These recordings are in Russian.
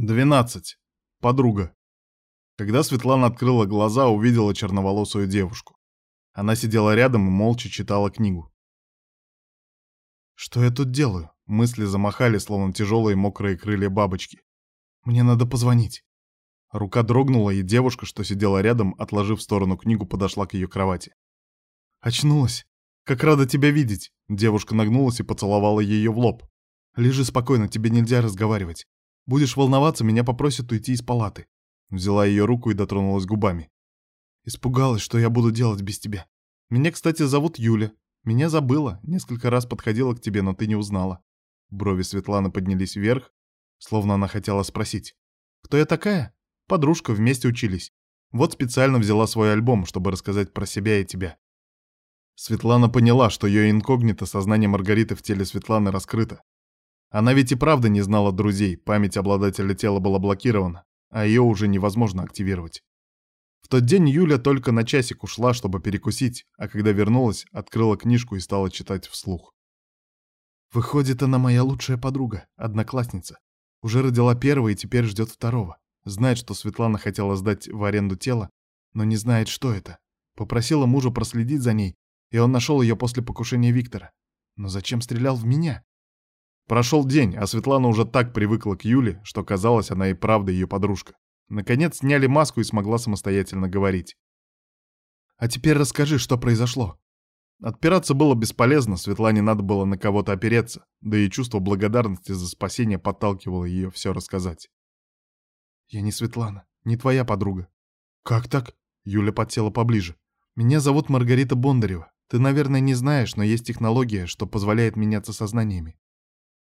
12. Подруга. Когда Светлана открыла глаза, увидела черноволосую девушку. Она сидела рядом и молча читала книгу. «Что я тут делаю?» Мысли замахали, словно тяжелые мокрые крылья бабочки. «Мне надо позвонить». Рука дрогнула, и девушка, что сидела рядом, отложив в сторону книгу, подошла к ее кровати. «Очнулась. Как рада тебя видеть!» Девушка нагнулась и поцеловала ее в лоб. «Лежи спокойно, тебе нельзя разговаривать. Будешь волноваться, меня попросят уйти из палаты. Взяла ее руку и дотронулась губами. Испугалась, что я буду делать без тебя. Меня, кстати, зовут Юля. Меня забыла. Несколько раз подходила к тебе, но ты не узнала. Брови Светланы поднялись вверх, словно она хотела спросить. Кто я такая? Подружка, вместе учились. Вот специально взяла свой альбом, чтобы рассказать про себя и тебя. Светлана поняла, что ее инкогнито сознание Маргариты в теле Светланы раскрыто. Она ведь и правда не знала друзей, память обладателя тела была блокирована, а ее уже невозможно активировать. В тот день Юля только на часик ушла, чтобы перекусить, а когда вернулась, открыла книжку и стала читать вслух. Выходит, она моя лучшая подруга, одноклассница. Уже родила первого и теперь ждет второго. Знает, что Светлана хотела сдать в аренду тело, но не знает, что это. Попросила мужа проследить за ней, и он нашел ее после покушения Виктора. Но зачем стрелял в меня? Прошел день, а Светлана уже так привыкла к Юле, что казалось, она и правда ее подружка. Наконец сняли маску и смогла самостоятельно говорить. «А теперь расскажи, что произошло». Отпираться было бесполезно, Светлане надо было на кого-то опереться, да и чувство благодарности за спасение подталкивало ее все рассказать. «Я не Светлана, не твоя подруга». «Как так?» — Юля подсела поближе. «Меня зовут Маргарита Бондарева. Ты, наверное, не знаешь, но есть технология, что позволяет меняться сознаниями.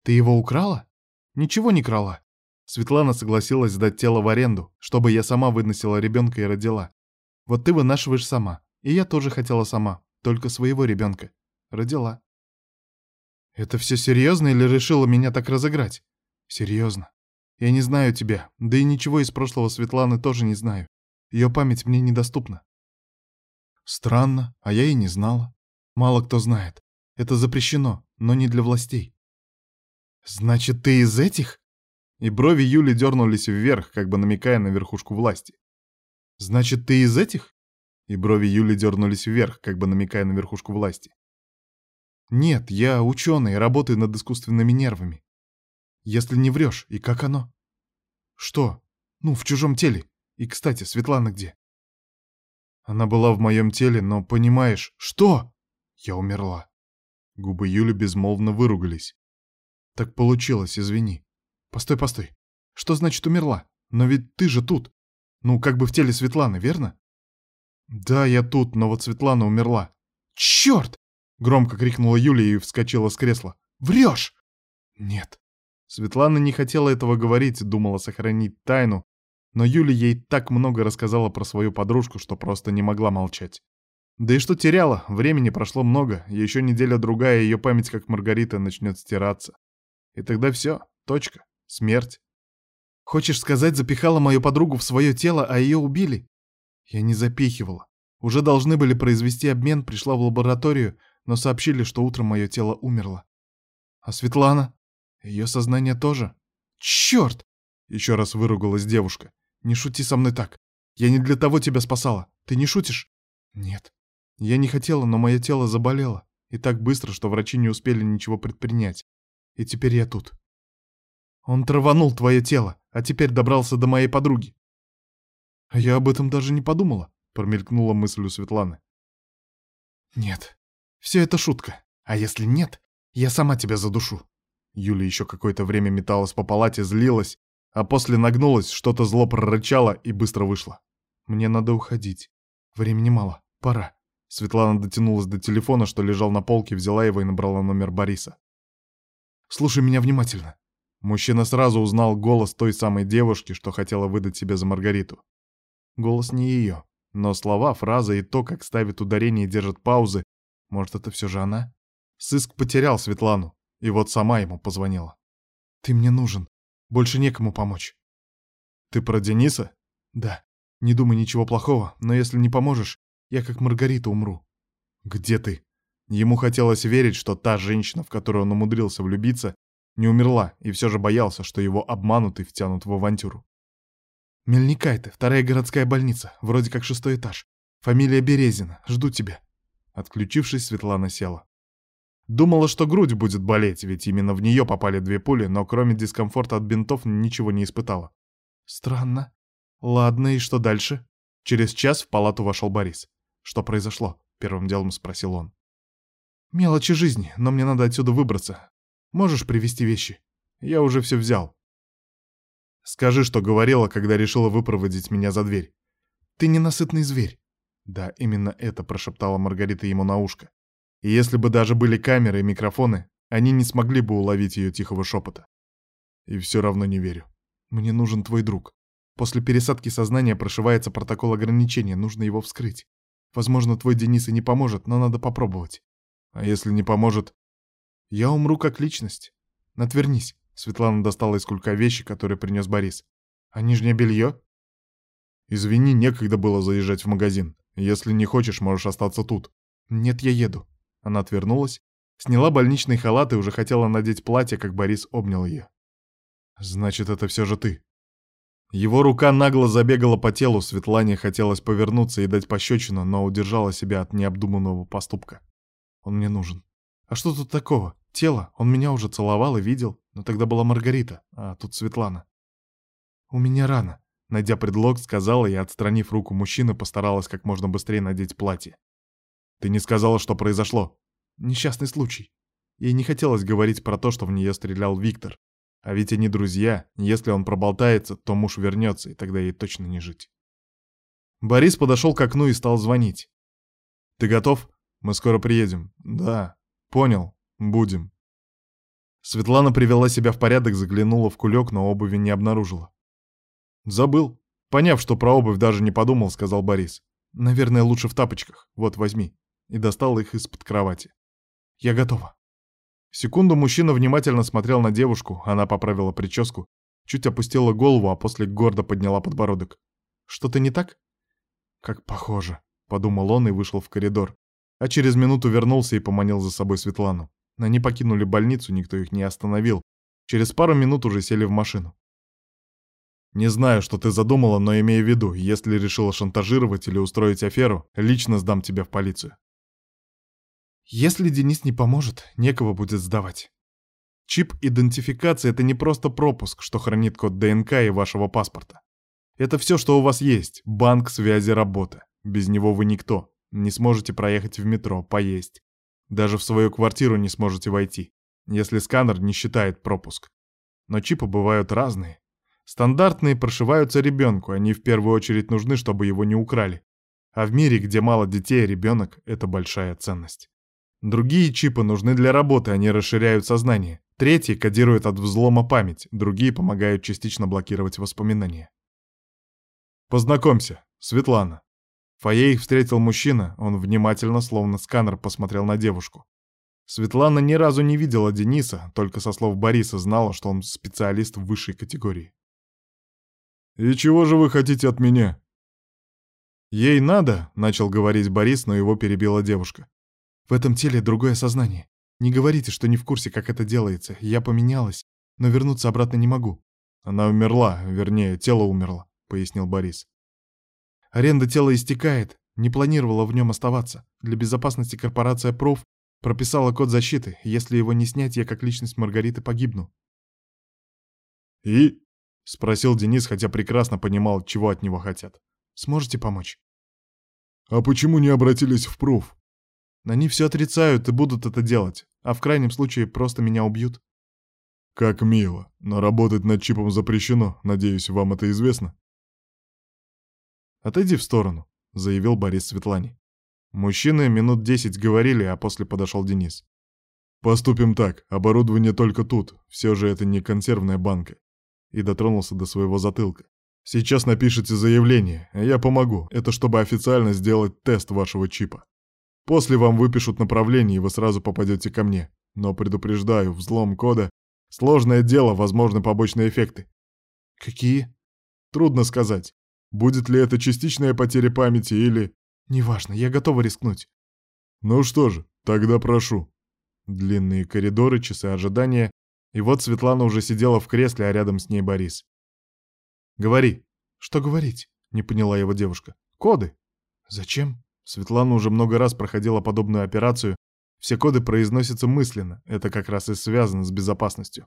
Ты его украла? Ничего не крала. Светлана согласилась сдать тело в аренду, чтобы я сама выносила ребенка и родила. Вот ты вынашиваешь сама. И я тоже хотела сама, только своего ребенка. Родила. Это все серьезно или решила меня так разыграть? Серьезно. Я не знаю тебя, да и ничего из прошлого Светланы тоже не знаю. Ее память мне недоступна. Странно, а я и не знала. Мало кто знает. Это запрещено, но не для властей. «Значит, ты из этих?» И брови Юли дернулись вверх, как бы намекая на верхушку власти. «Значит, ты из этих?» И брови Юли дернулись вверх, как бы намекая на верхушку власти. «Нет, я ученый, работаю над искусственными нервами. Если не врешь, и как оно?» «Что? Ну, в чужом теле. И, кстати, Светлана где?» Она была в моем теле, но, понимаешь, что? Я умерла. Губы Юли безмолвно выругались. Так получилось, извини. Постой, постой. Что значит умерла? Но ведь ты же тут. Ну, как бы в теле Светланы, верно? Да, я тут, но вот Светлана умерла. Черт! Громко крикнула Юлия и вскочила с кресла. Врешь! Нет. Светлана не хотела этого говорить, думала сохранить тайну, но Юля ей так много рассказала про свою подружку, что просто не могла молчать. Да и что теряла, времени прошло много, еще неделя-другая, ее память, как Маргарита, начнет стираться. И тогда все, точка, смерть. Хочешь сказать, запихала мою подругу в свое тело, а ее убили? Я не запихивала. Уже должны были произвести обмен, пришла в лабораторию, но сообщили, что утром мое тело умерло. А Светлана? Ее сознание тоже. Черт! Еще раз выругалась девушка. Не шути со мной так. Я не для того тебя спасала. Ты не шутишь? Нет. Я не хотела, но мое тело заболело. И так быстро, что врачи не успели ничего предпринять и теперь я тут. Он траванул твое тело, а теперь добрался до моей подруги. А я об этом даже не подумала, промелькнула мысль у Светланы. Нет, все это шутка. А если нет, я сама тебя задушу. Юля еще какое-то время металась по палате, злилась, а после нагнулась, что-то зло прорычала и быстро вышла. Мне надо уходить. Времени мало, пора. Светлана дотянулась до телефона, что лежал на полке, взяла его и набрала номер Бориса. Слушай меня внимательно». Мужчина сразу узнал голос той самой девушки, что хотела выдать себя за Маргариту. Голос не ее, но слова, фразы и то, как ставит ударение и держит паузы, может, это все же она? Сыск потерял Светлану, и вот сама ему позвонила. «Ты мне нужен. Больше некому помочь». «Ты про Дениса?» «Да. Не думай ничего плохого, но если не поможешь, я как Маргарита умру». «Где ты?» Ему хотелось верить, что та женщина, в которую он умудрился влюбиться, Не умерла, и все же боялся, что его обманут и втянут в авантюру. «Мельникайте, вторая городская больница, вроде как шестой этаж. Фамилия Березина, жду тебя». Отключившись, Светлана села. Думала, что грудь будет болеть, ведь именно в нее попали две пули, но кроме дискомфорта от бинтов ничего не испытала. Странно. Ладно, и что дальше? Через час в палату вошел Борис. Что произошло? Первым делом спросил он. Мелочи жизни, но мне надо отсюда выбраться. Можешь привезти вещи? Я уже все взял. Скажи, что говорила, когда решила выпроводить меня за дверь. Ты ненасытный зверь. Да, именно это прошептала Маргарита ему на ушко. И если бы даже были камеры и микрофоны, они не смогли бы уловить ее тихого шепота. И все равно не верю. Мне нужен твой друг. После пересадки сознания прошивается протокол ограничения, нужно его вскрыть. Возможно, твой Денис и не поможет, но надо попробовать. А если не поможет? Я умру как личность. Натвернись. Светлана достала из кулька вещи, которые принес Борис. А нижнее белье? Извини, некогда было заезжать в магазин. Если не хочешь, можешь остаться тут. Нет, я еду. Она отвернулась, сняла больничный халат и уже хотела надеть платье, как Борис обнял ее. «Значит, это все же ты». Его рука нагло забегала по телу, Светлане хотелось повернуться и дать пощечину, но удержала себя от необдуманного поступка. «Он мне нужен». «А что тут такого? Тело, он меня уже целовал и видел, но тогда была Маргарита, а тут Светлана». «У меня рана», — найдя предлог, сказала и, отстранив руку мужчины, постаралась как можно быстрее надеть платье. Ты не сказала, что произошло. Несчастный случай. Ей не хотелось говорить про то, что в нее стрелял Виктор. А ведь они друзья. Если он проболтается, то муж вернется, и тогда ей точно не жить. Борис подошел к окну и стал звонить. «Ты готов? Мы скоро приедем». «Да». «Понял. Будем». Светлана привела себя в порядок, заглянула в кулек, но обуви не обнаружила. «Забыл. Поняв, что про обувь даже не подумал, сказал Борис. Наверное, лучше в тапочках. Вот, возьми и достал их из-под кровати. «Я готова». Секунду мужчина внимательно смотрел на девушку, она поправила прическу, чуть опустила голову, а после гордо подняла подбородок. «Что-то не так?» «Как похоже», — подумал он и вышел в коридор, а через минуту вернулся и поманил за собой Светлану. Они покинули больницу, никто их не остановил. Через пару минут уже сели в машину. Не знаю, что ты задумала, но имею в виду, если решила шантажировать или устроить аферу, лично сдам тебя в полицию. Если Денис не поможет, некого будет сдавать. Чип идентификации — это не просто пропуск, что хранит код ДНК и вашего паспорта. Это все, что у вас есть. Банк, связи, работа. Без него вы никто. Не сможете проехать в метро, поесть. Даже в свою квартиру не сможете войти, если сканер не считает пропуск. Но чипы бывают разные. Стандартные прошиваются ребенку, они в первую очередь нужны, чтобы его не украли. А в мире, где мало детей, ребенок — это большая ценность. Другие чипы нужны для работы, они расширяют сознание. Третьи кодируют от взлома память, другие помогают частично блокировать воспоминания. Познакомься, Светлана. Фойе их встретил мужчина, он внимательно, словно сканер, посмотрел на девушку. Светлана ни разу не видела Дениса, только со слов Бориса знала, что он специалист высшей категории. «И чего же вы хотите от меня?» «Ей надо», — начал говорить Борис, но его перебила девушка. В этом теле другое сознание. Не говорите, что не в курсе, как это делается. Я поменялась, но вернуться обратно не могу. Она умерла, вернее, тело умерло, пояснил Борис. Аренда тела истекает, не планировала в нем оставаться. Для безопасности корпорация Проф прописала код защиты. Если его не снять, я как личность Маргариты погибну. «И?» — спросил Денис, хотя прекрасно понимал, чего от него хотят. «Сможете помочь?» «А почему не обратились в проф?» Они все отрицают и будут это делать, а в крайнем случае просто меня убьют. Как мило, но работать над чипом запрещено, надеюсь, вам это известно. Отойди в сторону, заявил Борис Светлане. Мужчины минут десять говорили, а после подошел Денис. «Поступим так, оборудование только тут, все же это не консервная банка». И дотронулся до своего затылка. «Сейчас напишите заявление, а я помогу, это чтобы официально сделать тест вашего чипа». После вам выпишут направление, и вы сразу попадете ко мне. Но предупреждаю, взлом кода — сложное дело, возможны побочные эффекты. Какие? Трудно сказать. Будет ли это частичная потеря памяти или... Неважно, я готова рискнуть. Ну что же, тогда прошу. Длинные коридоры, часы ожидания, И вот Светлана уже сидела в кресле, а рядом с ней Борис. «Говори». «Что говорить?» — не поняла его девушка. «Коды». «Зачем?» Светлана уже много раз проходила подобную операцию. Все коды произносятся мысленно. Это как раз и связано с безопасностью.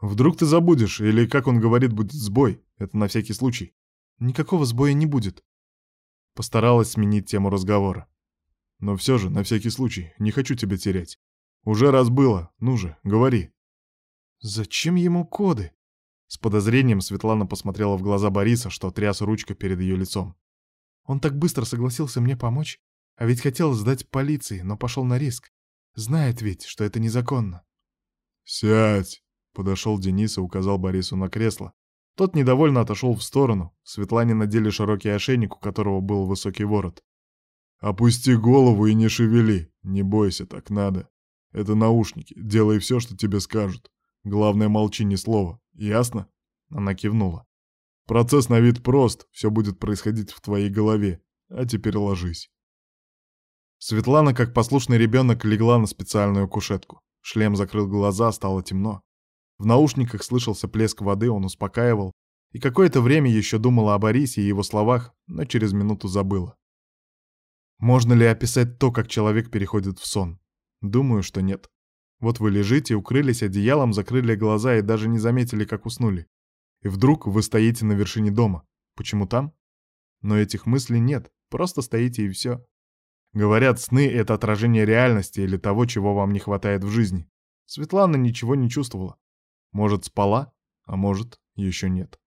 Вдруг ты забудешь, или, как он говорит, будет сбой. Это на всякий случай. Никакого сбоя не будет. Постаралась сменить тему разговора. Но все же, на всякий случай, не хочу тебя терять. Уже раз было, ну же, говори. Зачем ему коды? С подозрением Светлана посмотрела в глаза Бориса, что тряс ручка перед ее лицом. Он так быстро согласился мне помочь, а ведь хотел сдать полиции, но пошел на риск. Знает ведь, что это незаконно. «Сядь!» — подошел Денис и указал Борису на кресло. Тот недовольно отошел в сторону. Светлане надели широкий ошейник, у которого был высокий ворот. «Опусти голову и не шевели. Не бойся, так надо. Это наушники. Делай все, что тебе скажут. Главное, молчи ни слова. Ясно?» Она кивнула. «Процесс на вид прост. Все будет происходить в твоей голове. А теперь ложись». Светлана, как послушный ребенок, легла на специальную кушетку. Шлем закрыл глаза, стало темно. В наушниках слышался плеск воды, он успокаивал. И какое-то время еще думала о Борисе и его словах, но через минуту забыла. Можно ли описать то, как человек переходит в сон? Думаю, что нет. Вот вы лежите, укрылись одеялом, закрыли глаза и даже не заметили, как уснули. И вдруг вы стоите на вершине дома. Почему там? Но этих мыслей нет, просто стоите и все. Говорят, сны — это отражение реальности или того, чего вам не хватает в жизни. Светлана ничего не чувствовала. Может, спала, а может, еще нет.